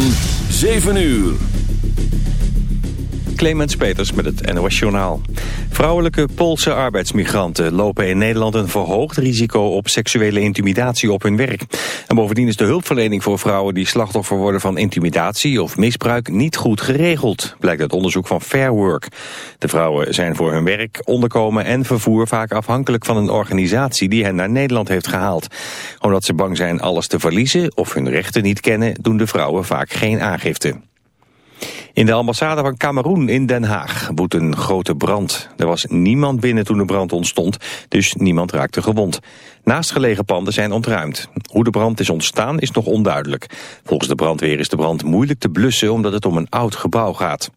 van 7 uur. Clemens Peters met het NOS Journaal. Vrouwelijke Poolse arbeidsmigranten lopen in Nederland een verhoogd risico op seksuele intimidatie op hun werk. En bovendien is de hulpverlening voor vrouwen die slachtoffer worden van intimidatie of misbruik niet goed geregeld, blijkt uit onderzoek van Fair Work. De vrouwen zijn voor hun werk, onderkomen en vervoer vaak afhankelijk van een organisatie die hen naar Nederland heeft gehaald. Omdat ze bang zijn alles te verliezen of hun rechten niet kennen, doen de vrouwen vaak geen aangifte. In de ambassade van Cameroen in Den Haag woedt een grote brand. Er was niemand binnen toen de brand ontstond, dus niemand raakte gewond. Naastgelegen panden zijn ontruimd. Hoe de brand is ontstaan is nog onduidelijk. Volgens de brandweer is de brand moeilijk te blussen omdat het om een oud gebouw gaat.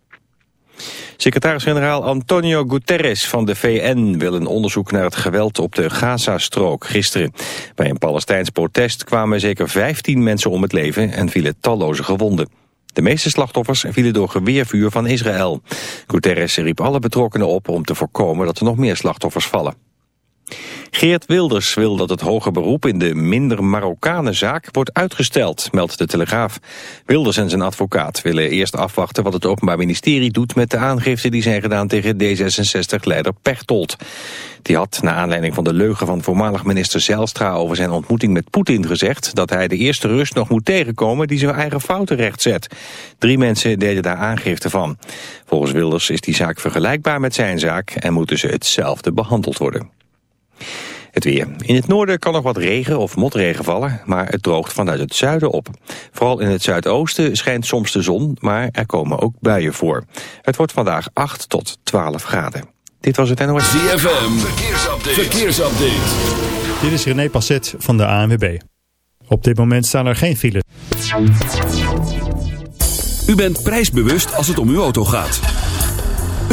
Secretaris-generaal Antonio Guterres van de VN wil een onderzoek naar het geweld op de Gaza-strook gisteren. Bij een Palestijns protest kwamen zeker 15 mensen om het leven en vielen talloze gewonden. De meeste slachtoffers vielen door geweervuur van Israël. Guterres riep alle betrokkenen op om te voorkomen dat er nog meer slachtoffers vallen. Geert Wilders wil dat het hoger beroep in de minder Marokkanenzaak wordt uitgesteld, meldt de Telegraaf. Wilders en zijn advocaat willen eerst afwachten wat het Openbaar Ministerie doet met de aangifte die zijn gedaan tegen D66-leider Pechtold. Die had, na aanleiding van de leugen van voormalig minister Zijlstra over zijn ontmoeting met Poetin gezegd dat hij de eerste Rus nog moet tegenkomen die zijn eigen fouten rechtzet. Drie mensen deden daar aangifte van. Volgens Wilders is die zaak vergelijkbaar met zijn zaak en moeten ze hetzelfde behandeld worden. Het weer. In het noorden kan nog wat regen of motregen vallen, maar het droogt vanuit het zuiden op. Vooral in het zuidoosten schijnt soms de zon, maar er komen ook buien voor. Het wordt vandaag 8 tot 12 graden. Dit was het NOS. ZFM, verkeersupdate. verkeersupdate. Dit is René Passet van de ANWB. Op dit moment staan er geen files. U bent prijsbewust als het om uw auto gaat.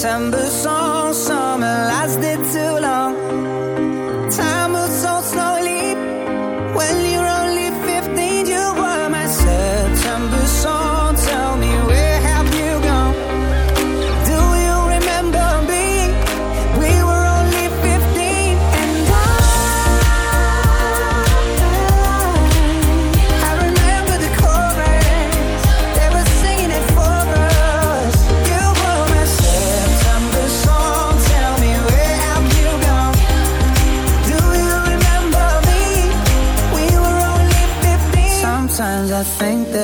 September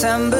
September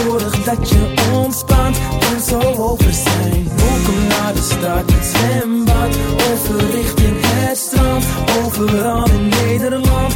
Dat je ontspant en zo over zijn. Welkom naar de stad, het zwembad. Over richting het strand. Overal in Nederland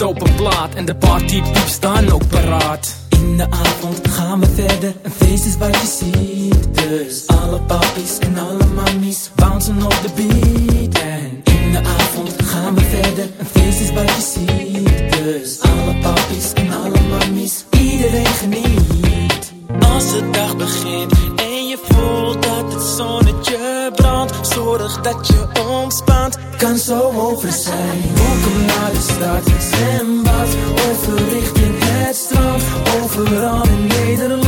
een dope plaat en de partypieps staan ook paraat. In de avond gaan we verder, een feest is wat je ziet. Dus alle papies en alle mammies bouncen op de beat. En in de avond gaan we verder, een feest is wat je ziet. Dus alle papies en alle mammies, iedereen geniet. Als de dag begint en je voelt dat het zonnetje zorg dat je ontspant. Kan zo over zijn. Welkom naar de stad, zwembad, overrichting het strand. Overal in Nederland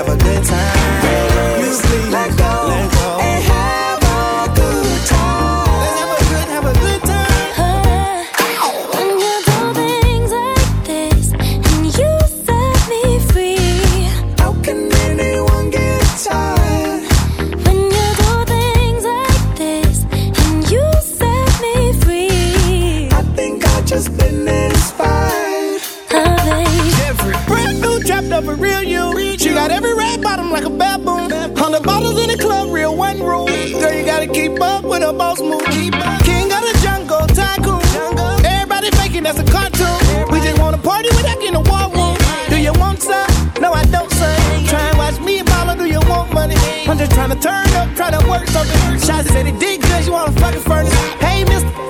have a good time. the most move. King of the jungle, tycoon. Everybody faking that's a cartoon. We just wanna party without getting the war room. Do you want some? No, I don't, son. Try and watch me and mama, do you want money? I'm just trying to turn up, try to work something. Shots said it did good, you wanna fucking furnace. Hey, mister.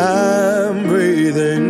I'm breathing.